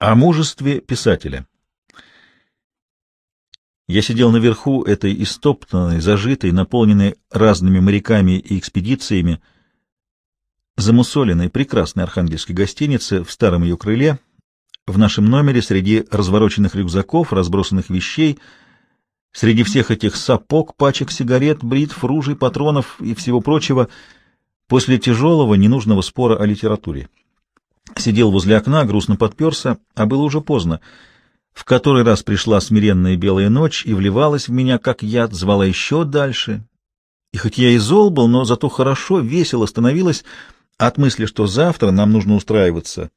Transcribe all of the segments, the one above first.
О мужестве писателя. Я сидел наверху этой истоптанной, зажитой, наполненной разными моряками и экспедициями, замусоленной, прекрасной архангельской гостинице в старом ее крыле, в нашем номере среди развороченных рюкзаков, разбросанных вещей, среди всех этих сапог, пачек сигарет, бритв, ружей, патронов и всего прочего, после тяжелого, ненужного спора о литературе. Сидел возле окна, грустно подперся, а было уже поздно. В который раз пришла смиренная белая ночь и вливалась в меня, как яд, звала еще дальше. И хоть я и зол был, но зато хорошо, весело становилось от мысли, что завтра нам нужно устраиваться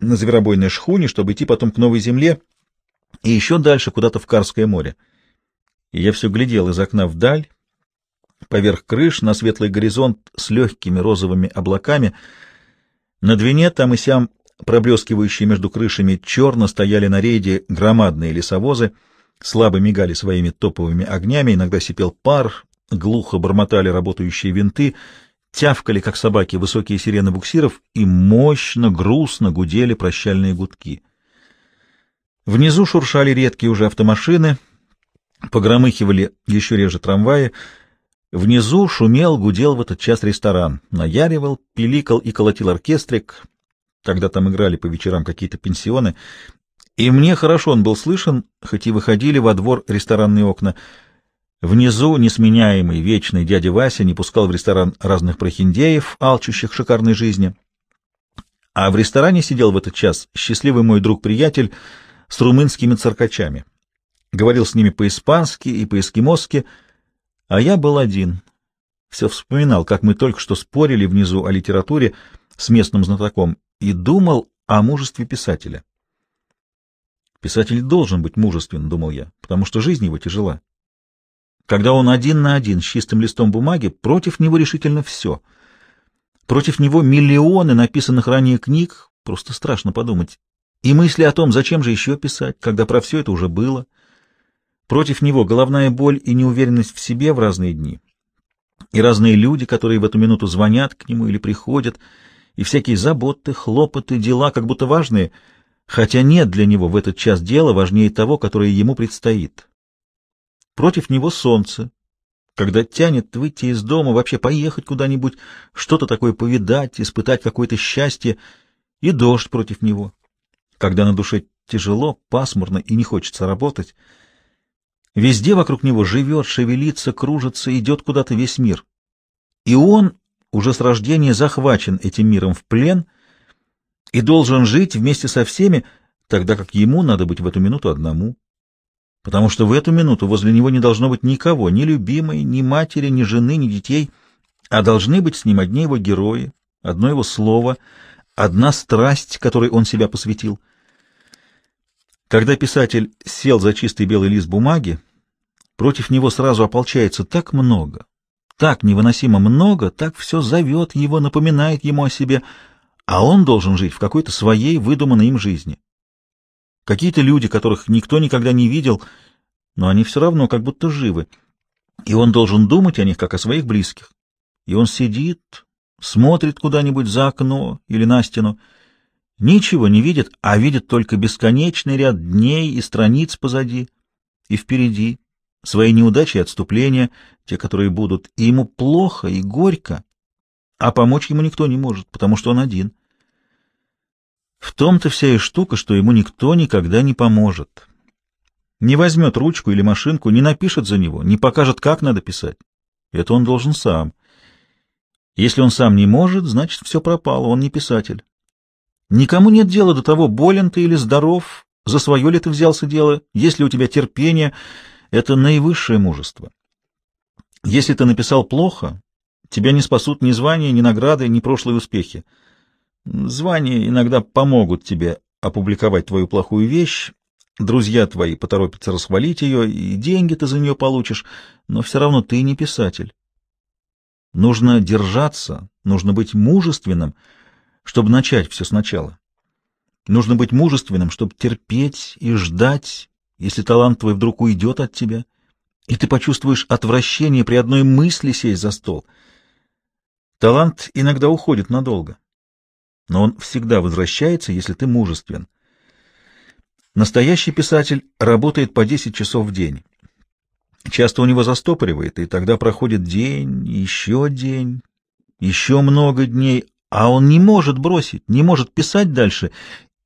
на зверобойной шхуне, чтобы идти потом к новой земле и еще дальше куда-то в Карское море. И я все глядел из окна вдаль, поверх крыш, на светлый горизонт с легкими розовыми облаками — на Двине там и сям, проблескивающие между крышами, черно стояли на рейде громадные лесовозы, слабо мигали своими топовыми огнями, иногда сипел пар, глухо бормотали работающие винты, тявкали, как собаки, высокие сирены буксиров, и мощно, грустно гудели прощальные гудки. Внизу шуршали редкие уже автомашины, погромыхивали еще реже трамваи, Внизу шумел, гудел в этот час ресторан, наяривал, пиликал и колотил оркестрик. Тогда там играли по вечерам какие-то пенсионы. И мне хорошо он был слышен, хоть и выходили во двор ресторанные окна. Внизу несменяемый, вечный дядя Вася не пускал в ресторан разных прохиндеев, алчущих шикарной жизни. А в ресторане сидел в этот час счастливый мой друг-приятель с румынскими циркачами. Говорил с ними по-испански и по-эскимосски — а я был один. Все вспоминал, как мы только что спорили внизу о литературе с местным знатоком и думал о мужестве писателя. Писатель должен быть мужествен, думал я, потому что жизнь его тяжела. Когда он один на один с чистым листом бумаги, против него решительно все. Против него миллионы написанных ранее книг, просто страшно подумать. И мысли о том, зачем же еще писать, когда про все это уже было — Против него головная боль и неуверенность в себе в разные дни. И разные люди, которые в эту минуту звонят к нему или приходят, и всякие заботы, хлопоты, дела, как будто важные, хотя нет для него в этот час дела важнее того, которое ему предстоит. Против него солнце, когда тянет выйти из дома, вообще поехать куда-нибудь, что-то такое повидать, испытать какое-то счастье, и дождь против него, когда на душе тяжело, пасмурно и не хочется работать, Везде вокруг него живет, шевелится, кружится, идет куда-то весь мир. И он уже с рождения захвачен этим миром в плен и должен жить вместе со всеми, тогда как ему надо быть в эту минуту одному. Потому что в эту минуту возле него не должно быть никого, ни любимой, ни матери, ни жены, ни детей, а должны быть с ним одни его герои, одно его слово, одна страсть, которой он себя посвятил. Когда писатель сел за чистый белый лист бумаги, Против него сразу ополчается так много, так невыносимо много, так все зовет его, напоминает ему о себе, а он должен жить в какой-то своей выдуманной им жизни. Какие-то люди, которых никто никогда не видел, но они все равно как будто живы, и он должен думать о них, как о своих близких. И он сидит, смотрит куда-нибудь за окно или на стену, ничего не видит, а видит только бесконечный ряд дней и страниц позади и впереди, свои неудачи и отступления, те, которые будут, и ему плохо и горько, а помочь ему никто не может, потому что он один. В том-то вся и штука, что ему никто никогда не поможет. Не возьмет ручку или машинку, не напишет за него, не покажет, как надо писать. Это он должен сам. Если он сам не может, значит, все пропало, он не писатель. Никому нет дела до того, болен ты или здоров, за свое ли ты взялся дело, есть ли у тебя терпение — это наивысшее мужество. Если ты написал плохо, тебя не спасут ни звания, ни награды, ни прошлые успехи. Звания иногда помогут тебе опубликовать твою плохую вещь, друзья твои поторопятся расхвалить ее, и деньги ты за нее получишь, но все равно ты не писатель. Нужно держаться, нужно быть мужественным, чтобы начать все сначала. Нужно быть мужественным, чтобы терпеть и ждать, если талант твой вдруг уйдет от тебя, и ты почувствуешь отвращение при одной мысли сесть за стол. Талант иногда уходит надолго, но он всегда возвращается, если ты мужествен. Настоящий писатель работает по 10 часов в день. Часто у него застопоривает, и тогда проходит день, еще день, еще много дней, а он не может бросить, не может писать дальше,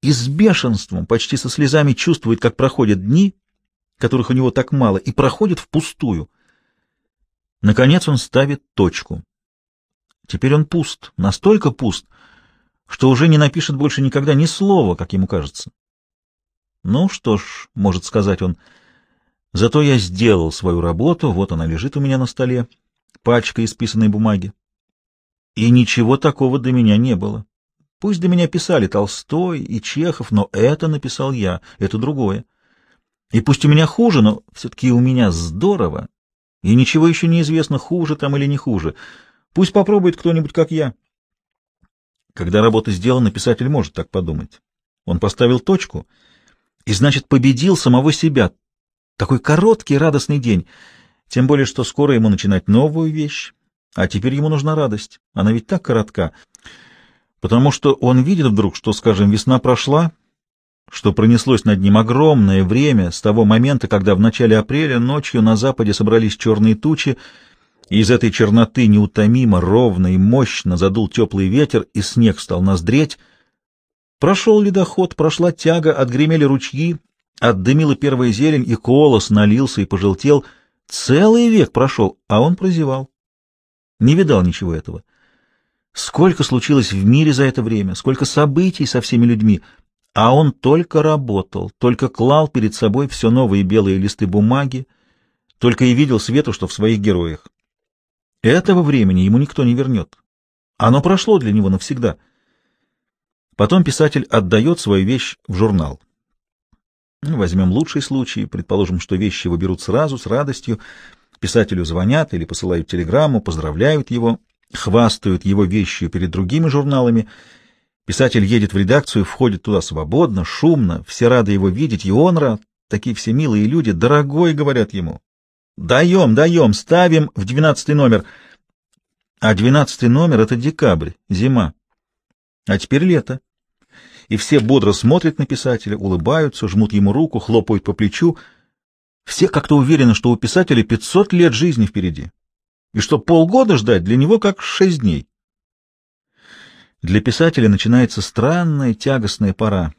и с бешенством, почти со слезами чувствует, как проходят дни, которых у него так мало, и проходят впустую. Наконец он ставит точку. Теперь он пуст, настолько пуст, что уже не напишет больше никогда ни слова, как ему кажется. Ну что ж, может сказать он, зато я сделал свою работу, вот она лежит у меня на столе, пачка исписанной бумаги. И ничего такого до меня не было. Пусть до меня писали Толстой и Чехов, но это написал я, это другое. И пусть у меня хуже, но все-таки у меня здорово, и ничего еще не известно, хуже там или не хуже. Пусть попробует кто-нибудь, как я. Когда работа сделана, писатель может так подумать. Он поставил точку и, значит, победил самого себя. Такой короткий радостный день. Тем более, что скоро ему начинать новую вещь. А теперь ему нужна радость. Она ведь так коротка потому что он видит вдруг, что, скажем, весна прошла, что пронеслось над ним огромное время с того момента, когда в начале апреля ночью на западе собрались черные тучи, и из этой черноты неутомимо, ровно и мощно задул теплый ветер, и снег стал наздреть. Прошел ледоход, прошла тяга, отгремели ручьи, отдымила первая зелень, и колос налился и пожелтел. Целый век прошел, а он прозевал. Не видал ничего этого. Сколько случилось в мире за это время, сколько событий со всеми людьми, а он только работал, только клал перед собой все новые белые листы бумаги, только и видел свету, что в своих героях. Этого времени ему никто не вернет. Оно прошло для него навсегда. Потом писатель отдает свою вещь в журнал. Ну, возьмем лучший случай, предположим, что вещи его берут сразу, с радостью, писателю звонят или посылают телеграмму, поздравляют его, хвастают его вещью перед другими журналами. Писатель едет в редакцию, входит туда свободно, шумно, все рады его видеть, и он рад. Такие все милые люди, дорогой, говорят ему. Даем, даем, ставим в двенадцатый номер. А двенадцатый номер — это декабрь, зима. А теперь лето. И все бодро смотрят на писателя, улыбаются, жмут ему руку, хлопают по плечу. Все как-то уверены, что у писателя пятьсот лет жизни впереди и что полгода ждать для него как шесть дней. Для писателя начинается странная тягостная пора.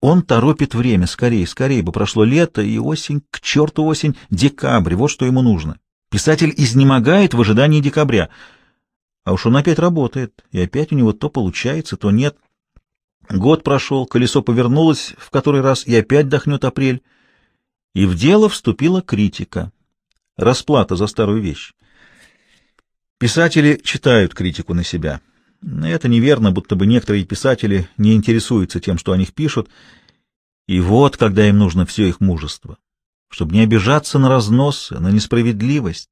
Он торопит время, скорее, скорее бы прошло лето и осень, к черту осень, декабрь, вот что ему нужно. Писатель изнемогает в ожидании декабря. А уж он опять работает, и опять у него то получается, то нет. Год прошел, колесо повернулось в который раз, и опять дохнет апрель. И в дело вступила критика. Расплата за старую вещь. Писатели читают критику на себя. Это неверно, будто бы некоторые писатели не интересуются тем, что о них пишут. И вот, когда им нужно все их мужество, чтобы не обижаться на разносы, на несправедливость,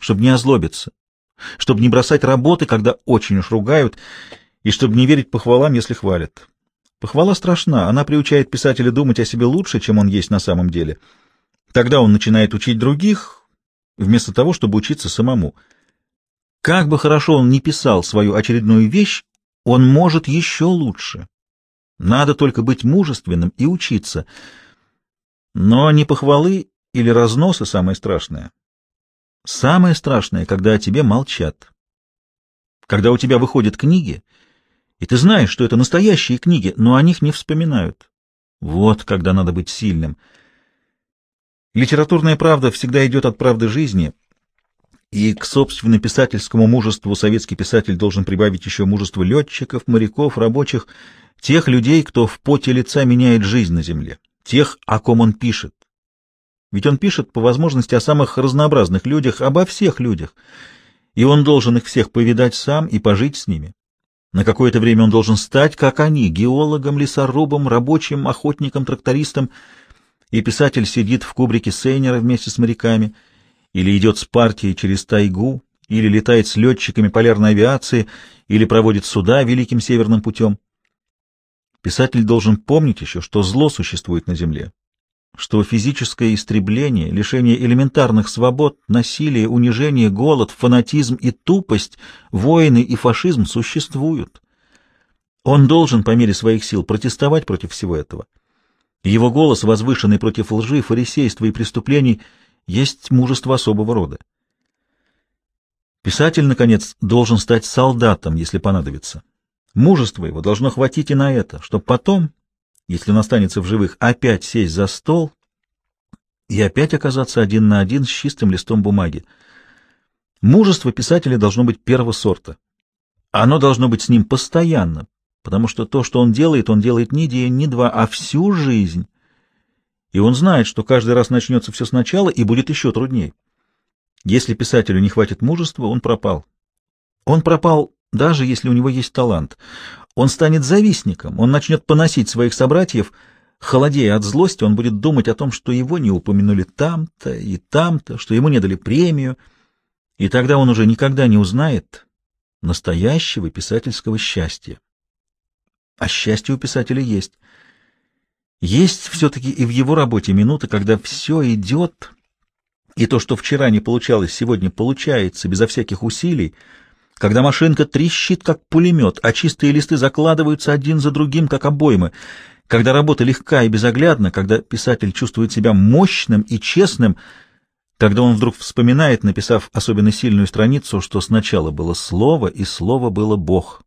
чтобы не озлобиться, чтобы не бросать работы, когда очень уж ругают, и чтобы не верить похвалам, если хвалят. Похвала страшна, она приучает писателя думать о себе лучше, чем он есть на самом деле. Тогда он начинает учить других, вместо того, чтобы учиться самому — как бы хорошо он ни писал свою очередную вещь, он может еще лучше. Надо только быть мужественным и учиться. Но не похвалы или разносы самое страшное. Самое страшное, когда о тебе молчат. Когда у тебя выходят книги, и ты знаешь, что это настоящие книги, но о них не вспоминают. Вот когда надо быть сильным. Литературная правда всегда идет от правды жизни — и к собственно писательскому мужеству советский писатель должен прибавить еще мужество летчиков, моряков, рабочих, тех людей, кто в поте лица меняет жизнь на земле, тех, о ком он пишет. Ведь он пишет по возможности о самых разнообразных людях, обо всех людях, и он должен их всех повидать сам и пожить с ними. На какое-то время он должен стать, как они, геологом, лесорубом, рабочим, охотником, трактористом, и писатель сидит в кубрике Сейнера вместе с моряками — или идет с партией через тайгу, или летает с летчиками полярной авиации, или проводит суда великим северным путем. Писатель должен помнить еще, что зло существует на Земле, что физическое истребление, лишение элементарных свобод, насилие, унижение, голод, фанатизм и тупость, войны и фашизм существуют. Он должен по мере своих сил протестовать против всего этого. Его голос, возвышенный против лжи, фарисейства и преступлений, есть мужество особого рода. Писатель, наконец, должен стать солдатом, если понадобится. Мужество его должно хватить и на это, чтобы потом, если он останется в живых, опять сесть за стол и опять оказаться один на один с чистым листом бумаги. Мужество писателя должно быть первого сорта. Оно должно быть с ним постоянно, потому что то, что он делает, он делает не день, не два, а всю жизнь. И он знает, что каждый раз начнется все сначала и будет еще труднее. Если писателю не хватит мужества, он пропал. Он пропал, даже если у него есть талант. Он станет завистником, он начнет поносить своих собратьев. Холодея от злости, он будет думать о том, что его не упомянули там-то и там-то, что ему не дали премию, и тогда он уже никогда не узнает настоящего писательского счастья. А счастье у писателя есть. Есть все-таки и в его работе минуты, когда все идет и то, что вчера не получалось, сегодня получается безо всяких усилий, когда машинка трещит, как пулемет, а чистые листы закладываются один за другим, как обоймы, когда работа легка и безоглядна, когда писатель чувствует себя мощным и честным, когда он вдруг вспоминает, написав особенно сильную страницу, что сначала было слово, и слово было Бог.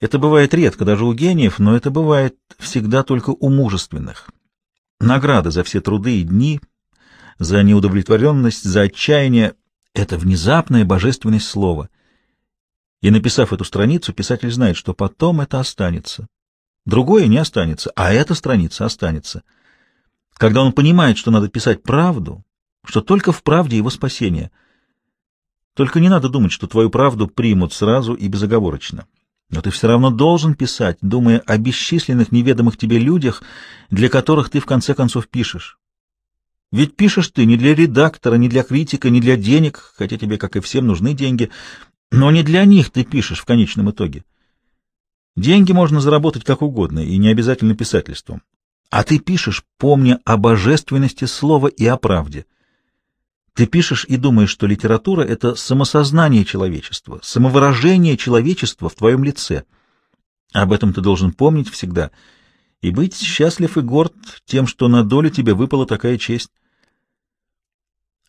Это бывает редко даже у гениев, но это бывает всегда только у мужественных. Награда за все труды и дни, за неудовлетворенность, за отчаяние — это внезапное божественное слово. И написав эту страницу, писатель знает, что потом это останется. Другое не останется, а эта страница останется. Когда он понимает, что надо писать правду, что только в правде его спасение. Только не надо думать, что твою правду примут сразу и безоговорочно. Но ты все равно должен писать, думая о бесчисленных неведомых тебе людях, для которых ты в конце концов пишешь. Ведь пишешь ты не для редактора, не для критика, не для денег, хотя тебе, как и всем, нужны деньги, но не для них ты пишешь в конечном итоге. Деньги можно заработать как угодно, и не обязательно писательством. А ты пишешь, помня о божественности слова и о правде. Ты пишешь и думаешь, что литература — это самосознание человечества, самовыражение человечества в твоем лице. Об этом ты должен помнить всегда и быть счастлив и горд тем, что на долю тебе выпала такая честь.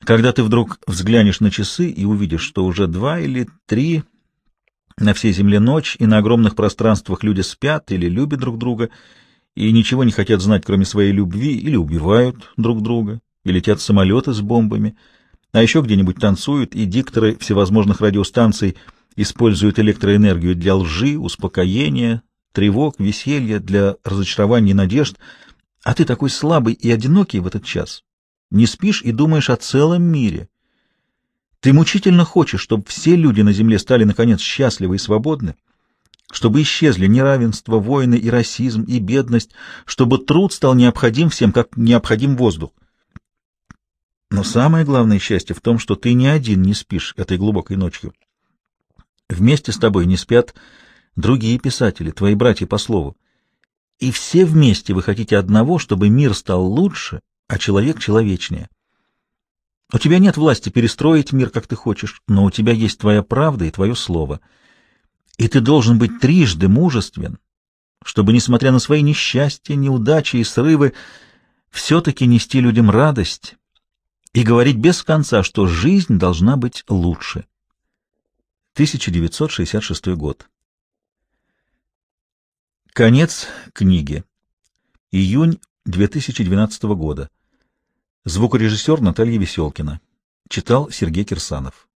Когда ты вдруг взглянешь на часы и увидишь, что уже два или три на всей земле ночь, и на огромных пространствах люди спят или любят друг друга, и ничего не хотят знать, кроме своей любви, или убивают друг друга, и летят самолеты с бомбами, а еще где-нибудь танцуют, и дикторы всевозможных радиостанций используют электроэнергию для лжи, успокоения, тревог, веселья, для разочарования и надежд, а ты такой слабый и одинокий в этот час, не спишь и думаешь о целом мире. Ты мучительно хочешь, чтобы все люди на земле стали, наконец, счастливы и свободны, чтобы исчезли неравенство, войны и расизм, и бедность, чтобы труд стал необходим всем, как необходим воздух. Но самое главное счастье в том, что ты ни один не спишь этой глубокой ночью. Вместе с тобой не спят другие писатели, твои братья по слову. И все вместе вы хотите одного, чтобы мир стал лучше, а человек человечнее. У тебя нет власти перестроить мир, как ты хочешь, но у тебя есть твоя правда и твое слово. И ты должен быть трижды мужествен, чтобы, несмотря на свои несчастья, неудачи и срывы, все-таки нести людям радость и говорить без конца, что жизнь должна быть лучше. 1966 год. Конец книги. Июнь 2012 года. Звукорежиссер Наталья Веселкина. Читал Сергей Кирсанов.